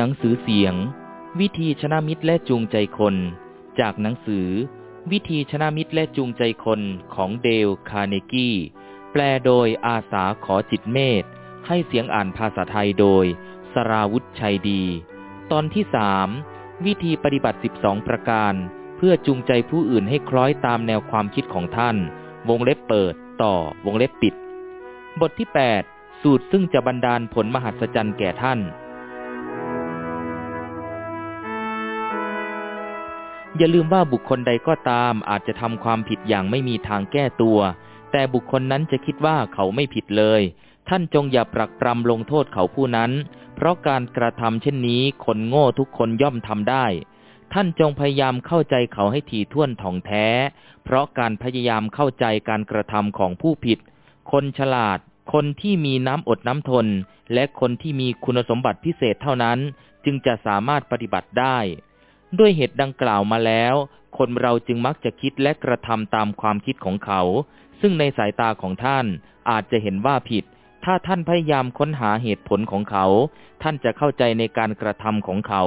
หนังสือเสียง วิธีชนะมิตรและจูงใจคน จากหนังสือ วิธีชนะมิตรและจูงใจคนของเดลคาร์เนกี้แปลโดยอาสาขอจิตเมธให้เสียงอ่านภาษาไทยโดย สราวุธชัยดี ตอนที่สามวิธีปฏิบัติ 12 ประการ เพื่อจูงใจผู้อื่นให้คล้อยตามแนวความคิดของท่าน วงเล็บเปิด ต่อวงเล็บปิด บทที่ 8 สูตรซึ่งจะบันดาลผลมหัศจรรย์แก่ท่าน อย่าลืมว่าบุคคลใดก็ตามอาจจะทำความผิดอย่างไม่มีทางแก้ตัว แต่บุคคลนั้นจะคิดว่าเขาไม่ผิดเลย ท่านจงอย่าปรักปรำลงโทษเขาผู้นั้น เพราะการกระทำเช่นนี้คนโง่ทุกคนย่อมทำได้ ท่านจงพยายามเข้าใจเขาให้ถี่ถ้วนถ่องแท้ เพราะการพยายามเข้าใจการกระทำของผู้ผิด คนฉลาด คนที่มีน้ำอดน้ำทน และคนที่มีคุณสมบัติพิเศษเท่านั้น จึงจะสามารถปฏิบัติได้ ด้วยเหตุดังกล่าวมาแล้ว คนเราจึงมักจะคิดและกระทำตามความคิดของเขา ซึ่งในสายตาของท่านอาจจะเห็นว่าผิด ถ้าท่านพยายามค้นหาเหตุผลของเขา ท่านจะเข้าใจในการกระทำของเขา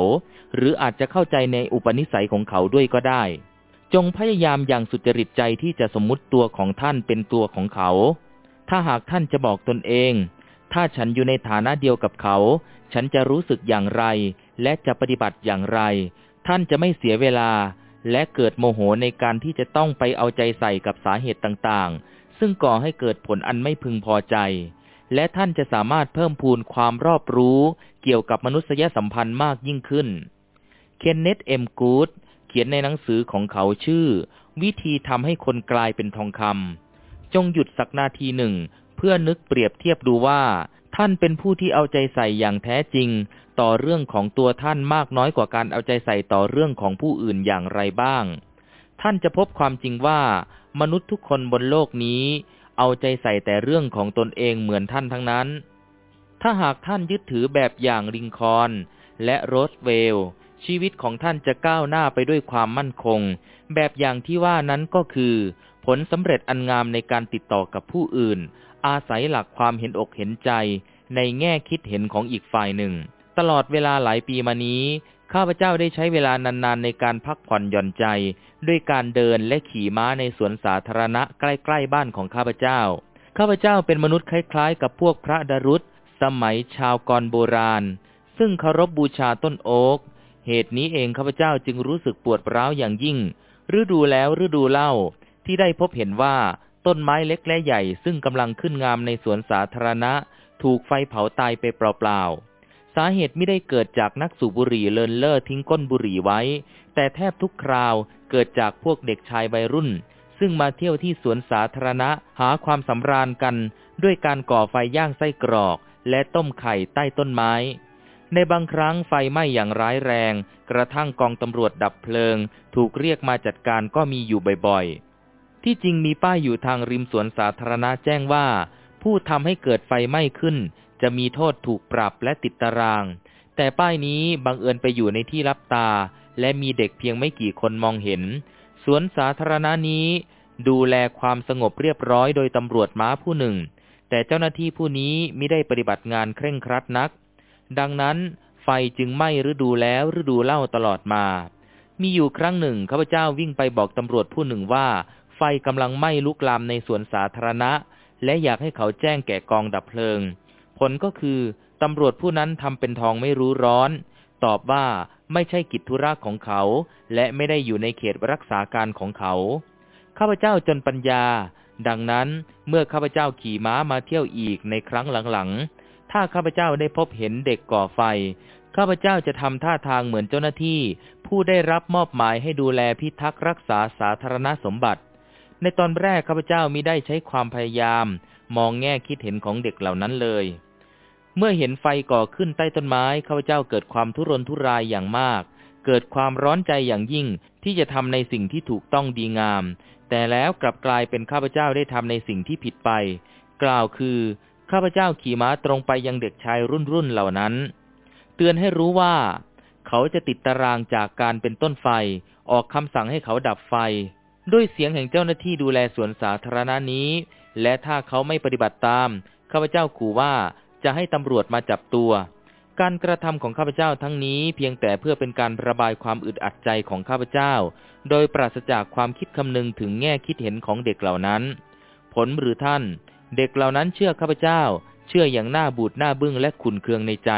หรืออาจจะเข้าใจในอุปนิสัยของเขาด้วยก็ได้ จงพยายามอย่างสุจริตใจที่จะสมมติตัวของท่านเป็นตัวของเขา ถ้าหากท่านจะบอกตนเอง ถ้าฉันอยู่ในฐานะเดียวกับเขา ฉันจะรู้สึกอย่างไร และจะปฏิบัติอย่างไร ท่านจะไม่เสียเวลา และเกิดโมโหในการที่จะต้องไปเอาใจใส่กับสาเหตุต่างๆ ซึ่งก่อให้เกิดผลอันไม่พึงพอใจ และท่านจะสามารถเพิ่มพูนความรอบรู้เกี่ยวกับมนุษยสัมพันธ์มากยิ่งขึ้น เคนเนตเอ็มกูดเขียนในหนังสือของเขาชื่อ วิธีทำให้คนกลายเป็นทองคำจงหยุดสักนาทีหนึ่ง เพื่อนึกเปรียบเทียบดูว่า ท่านเป็นผู้ที่เอาใจใส่อย่างแท้จริง ต่อเรื่องของตัวท่านมากน้อยกว่าการเอาใจใส่ต่อเรื่องของผู้อื่นอย่างไรบ้าง ท่านจะพบความจริงว่า มนุษย์ทุกคนบนโลกนี้ เอาใจใส่แต่เรื่องของตนเองเหมือนท่านทั้งนั้น ถ้าหากท่านยึดถือแบบอย่างลิงคอน และโรสเวลล์ชีวิตของท่านจะก้าวหน้าไปด้วยความมั่นคง แบบอย่างที่ว่านั้นก็คือ ผลสำเร็จอันงามในการติดต่อกับผู้อื่น อาศัยหลักความเห็นอกเห็นใจ ในแง่คิดเห็นของอีกฝ่ายหนึ่ง ตลอดเวลาหลายปีมานี้ ข้าพเจ้าได้ใช้เวลานานๆในการพักผ่อนหย่อนใจ ด้วยการเดินและขี่ม้าในสวนสาธารณะใกล้ๆบ้านของข้าพเจ้า ข้าพเจ้าเป็นมนุษย์คล้ายๆ กับพวกพระดรุษสมัยชาวกรโบราณ ซึ่งเคารพบบูชาต้นโอ๊ก เหตุนี้เองข้าพเจ้าจึงรู้สึกปวดร้าวอย่างยิ่ง ฤดูแล้วฤดูเล่าที่ได้พบเห็นว่าต้นไม้เล็กและใหญ่ซึ่งกำลังขึ้นงามในสวนสาธารณะ ถูกไฟเผาตายไปเปล่าๆ สาเหตุไม่ได้เกิดจากนักสูบบุหรี่เลินเล่อทิ้งก้นบุหรี่ไว้ แต่แทบทุกคราวเกิดจากพวกเด็กชายวัยรุ่น ซึ่งมาเที่ยวที่สวนสาธารณะหาความสำราญกัน ด้วยการก่อไฟย่างไส้กรอก และต้มไข่ใต้ต้นไม้ ในบางครั้งไฟไหม้อย่างร้ายแรง กระทั่งกองตำรวจดับเพลิง ถูกเรียกมาจัดการก็มีอยู่บ่อยๆ ที่จริงมีป้ายอยู่ทางริมสวนสาธารณะแจ้งว่า ผู้ทำให้เกิดไฟไหม้ขึ้น จะมีโทษถูกปรับและติดตาราง แต่ป้ายนี้บังเอิญไปอยู่ในที่รับตา และมีเด็กเพียงไม่กี่คนมองเห็น สวนสาธารณะนี้ ดูแลความสงบเรียบร้อยโดยตำรวจม้าผู้หนึ่ง แต่เจ้าหน้าที่ผู้นี้ไม่ได้ปฏิบัติงานเคร่งครัดนัก ดังนั้นไฟจึงไหม้ฤดูแล้วฤดูเล่าตลอดมา มีอยู่ครั้งหนึ่งข้าพเจ้าวิ่งไปบอกตำรวจผู้หนึ่งว่า ไฟกำลังไหม้ลุกลามในสวนสาธารณะ และอยากให้เขาแจ้งแก่กองดับเพลิง ผลก็คือตำรวจผู้นั้นทำเป็นทองไม่รู้ร้อน ตอบว่าไม่ใช่กิจธุระของเขา และไม่ได้อยู่ในเขตรักษาการของเขา ข้าพเจ้าจนปัญญา ดังนั้นเมื่อข้าพเจ้าขี่ม้ามาเที่ยวอีกในครั้งหลังๆ ถ้าข้าพเจ้าได้พบเห็นเด็กก่อไฟ ข้าพเจ้าจะทำท่าทางเหมือนเจ้าหน้าที่ ผู้ได้รับมอบหมายให้ดูแลพิทักษ์รักษาสาธารณสมบัติ ในตอนแรกข้าพเจ้ามิได้ใช้ความพยายาม มองแง่คิดเห็นของเด็กเหล่านั้นเลย เมื่อเห็นไฟก่อขึ้นใต้ต้นไม้ข้าพเจ้าเกิดความทุรนทุรายอย่างมาก เกิดความร้อนใจอย่างยิ่งที่จะทำในสิ่งที่ถูกต้องดีงาม แต่แล้วกลับกลายเป็นข้าพเจ้าได้ทำในสิ่งที่ผิดไป กล่าวคือ ข้าพเจ้าขี่ม้าตรงไปยังเด็กชายรุ่นรุ่นเหล่านั้น เตือนให้รู้ว่า เขาจะติดตารางจากการเป็นต้นไฟ ออกคำสั่งให้เขาดับไฟ ด้วยเสียงแห่งเจ้าหน้าที่ดูแลสวนสาธารณะนี้ และถ้าเขาไม่ปฏิบัติตามข้าพเจ้าขู่ว่า จะให้ตำรวจมาจับตัว การกระทำของข้าพเจ้าทั้งนี้เพียงแต่เพื่อเป็นการระบายความอึดอัดใจของข้าพเจ้า โดยปราศจากความคิดคำนึงถึงแง่คิดเห็นของเด็กเหล่านั้น ผลหรือท่าน เด็กเหล่านั้นเชื่อข้าพเจ้า เชื่ออย่างหน้าบูดหน้าบึ้งและขุนเคืองในใจ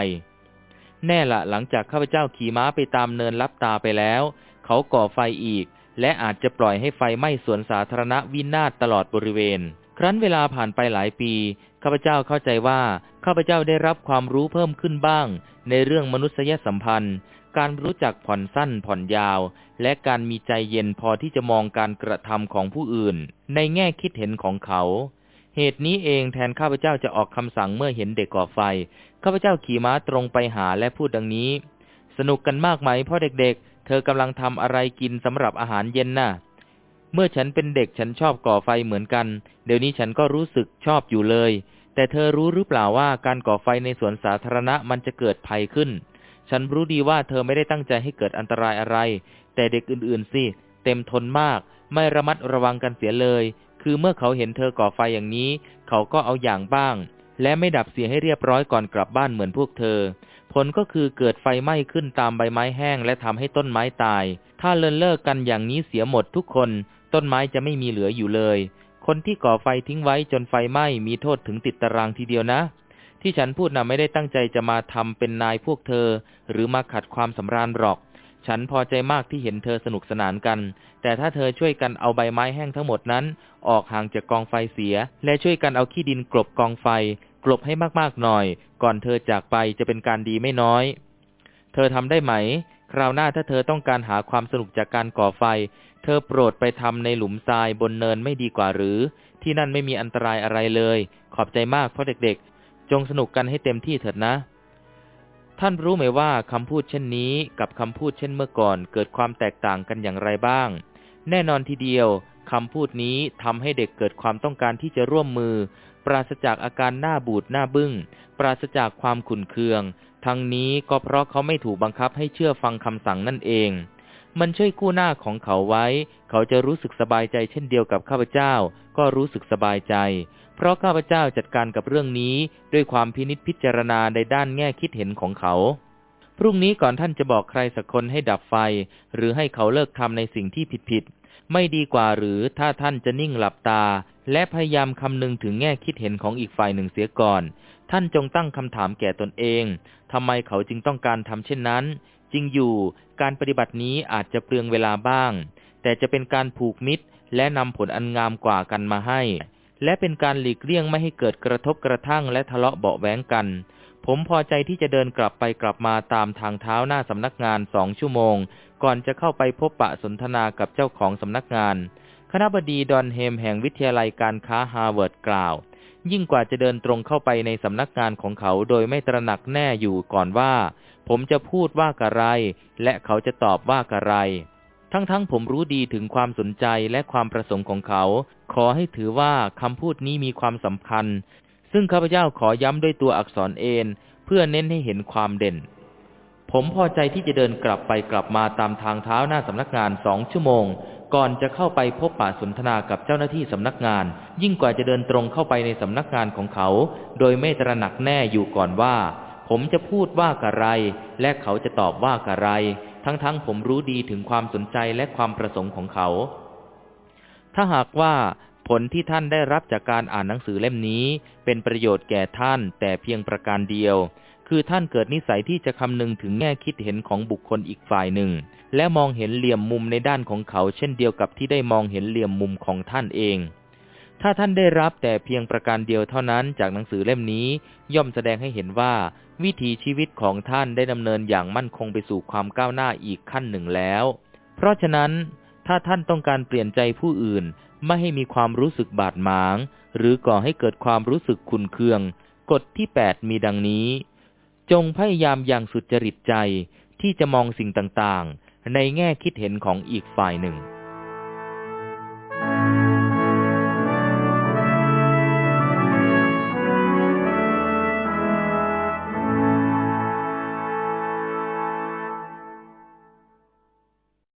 แน่ละหลังจากข้าพเจ้าขี่ม้าไปตามเนินลับตาไปแล้ว เขาก่อไฟอีก และอาจจะปล่อยให้ไฟไหม้สวนสาธารณะวินาศตลอดบริเวณ ครั้นเวลาผ่านไปหลายปีข้าพเจ้าเข้าใจว่าข้าพเจ้าได้รับความรู้เพิ่มขึ้นบ้าง ในเรื่องมนุษยสัมพันธ์ การรู้จักผ่อนสั้นผ่อนยาว และการมีใจเย็นพอที่จะมองการกระทำของผู้อื่น ในแง่คิดเห็นของเขา เหตุนี้เองแทนข้าพเจ้าจะออกคำสั่งเมื่อเห็นเด็กก่อไฟข้าพเจ้าขี่ม้าตรงไปหาและพูดดังนี้ สนุกกันมากไหมพ่อเด็กๆเธอกำลังทำอะไรกินสำหรับอาหารเย็นน่ะ เมื่อฉันเป็นเด็กฉันชอบก่อไฟเหมือนกัน เดี๋ยวนี้ฉันก็รู้สึกชอบอยู่เลย แต่เธอรู้หรือเปล่าว่าการก่อไฟในสวนสาธารณะมันจะเกิดภัยขึ้น ฉันรู้ดีว่าเธอไม่ได้ตั้งใจให้เกิดอันตรายอะไร แต่เด็กอื่นๆสิเต็มทนมาก ไม่ระมัดระวังกันเสียเลย คือเมื่อเขาเห็นเธอก่อไฟอย่างนี้ เขาก็เอาอย่างบ้าง และไม่ดับเสียให้เรียบร้อยก่อนกลับบ้านเหมือนพวกเธอ ผลก็คือเกิดไฟไหม้ขึ้นตามใบไม้แห้งและทำให้ต้นไม้ตาย ถ้าเลินเลิกกันอย่างนี้เสียหมดทุกคน ต้นไม้จะไม่มีเหลืออยู่เลย คนที่ก่อไฟทิ้งไว้จนไฟไหม้มีโทษถึงติดตารางทีเดียวนะ ที่ฉันพูดนะไม่ได้ตั้งใจจะมาทำเป็นนายพวกเธอ หรือมาขัดความสำราญหรอก ฉันพอใจมากที่เห็นเธอสนุกสนานกัน แต่ถ้าเธอช่วยกันเอาใบไม้แห้งทั้งหมดนั้น ออกห่างจากกองไฟเสีย และช่วยกันเอาขี้ดินกลบกองไฟ กลบให้มากๆหน่อย ก่อนเธอจากไปจะเป็นการดีไม่น้อย เธอทำได้ไหม คราวหน้าถ้าเธอต้องการหาความสนุกจากการก่อไฟ เธอโปรดไปทำในหลุมทรายบนเนินไม่ดีกว่าหรือ ที่นั่นไม่มีอันตรายอะไรเลย ขอบใจมากเพราะเด็กๆ จงสนุกกันให้เต็มที่เถิดนะ ท่านรู้ไหมว่าคำพูดเช่นนี้กับคำพูดเช่นเมื่อก่อนเกิดความแตกต่างกันอย่างไรบ้าง แน่นอนทีเดียวคำพูดนี้ทำให้เด็กเกิดความต้องการที่จะร่วมมือ ปราศจากอาการหน้าบูดหน้าบึง้ง ปราศจากความขุนเคือง ทั้งนี้ก็เพราะเขาไม่ถูกบังคับให้เชื่อฟังคำสั่งนั่นเอง มันช่วยกู้หน้าของเขาไว้ เขาจะรู้สึกสบายใจเช่นเดียวกับข้าพเจ้า ก็รู้สึกสบายใจ เพราะข้าพเจ้าจัดการกับเรื่องนี้ด้วยความพินิจพิจารณาในด้านแง่คิดเห็นของเขา พรุ่งนี้ก่อนท่านจะบอกใครสักคนให้ดับไฟ หรือให้เขาเลิกทำในสิ่งที่ผิดๆไม่ดีกว่าหรือถ้าท่านจะนิ่งหลับตา และพยายามคำนึงถึงแง่คิดเห็นของอีกฝ่ายหนึ่งเสียก่อน ท่านจงตั้งคำถามแก่ตนเองทำไมเขาจึงต้องการทำเช่นนั้น จริงอยู่การปฏิบัตินี้อาจจะเปลืองเวลาบ้าง แต่จะเป็นการผูกมิตร และนำผลอันงามกว่ากันมาให้ และเป็นการหลีกเลี่ยงไม่ให้เกิดกระทบกระทั่งและทะเลาะเบาแว้งกัน ผมพอใจที่จะเดินกลับไปกลับมาตามทางเท้าหน้าสำนักงานสองชั่วโมง ก่อนจะเข้าไปพบปะสนทนากับเจ้าของสำนักงาน คณบดีดอนเฮมแห่งวิทยาลัยการค้าฮาร์วาร์ดกล่าว ยิ่งกว่าจะเดินตรงเข้าไปในสำนักงานของเขาโดยไม่ตระหนักแน่อยู่ก่อนว่า ผมจะพูดว่ากะไร และเขาจะตอบว่ากะไร ทั้งๆที่ผมรู้ดีถึงความสนใจและความประสงค์ของเขา ขอให้ถือว่าคำพูดนี้มีความสำคัญ ซึ่งข้าพเจ้าขอย้ำด้วยตัวอักษรเอนเพื่อเน้นให้เห็นความเด่น ผมพอใจที่จะเดินกลับไปกลับมาตามทางเท้าหน้าสำนักงานสองชั่วโมง ก่อนจะเข้าไปพบปะสนทนากับเจ้าหน้าที่สำนักงาน ยิ่งกว่าจะเดินตรงเข้าไปในสำนักงานของเขา โดยไม่ตระหนักแน่อยู่ก่อนว่า ผมจะพูดว่ากะไร และเขาจะตอบว่ากะไร ทั้งๆทผมรู้ดีถึงความสนใจและความประสงค์ของเขา ถ้าหากว่าผลที่ท่านได้รับจากการอ่านหนังสือเล่มนี้ เป็นประโยชน์แก่ท่านแต่เพียงประการเดียว คือท่านเกิดนิสัยที่จะคำนึงถึงแง่คิดเห็นของบุคคลอีกฝ่ายหนึ่ง และมองเห็นเหลี่ยมมุมในด้านของเขา เช่นเดียวกับที่ได้มองเห็นเหลี่ยมมุมของท่านเอง ถ้าท่านได้รับแต่เพียงประการเดียวเท่านั้นจากหนังสือเล่มนี้ ย่อมแสดงให้เห็นว่า วิถีชีวิตของท่านได้ดำเนินอย่างมั่นคงไปสู่ความก้าวหน้าอีกขั้นหนึ่งแล้ว เพราะฉะนั้น ถ้าท่านต้องการเปลี่ยนใจผู้อื่น ไม่ให้มีความรู้สึกบาดหมาง หรือก่อให้เกิดความรู้สึกขุนเคือง กฎที่แปดมีดังนี้ จงพยายามอย่างสุดจริตใจที่จะมองสิ่งต่างๆ ในแง่คิดเห็นของอีกฝ่ายหนึ่ง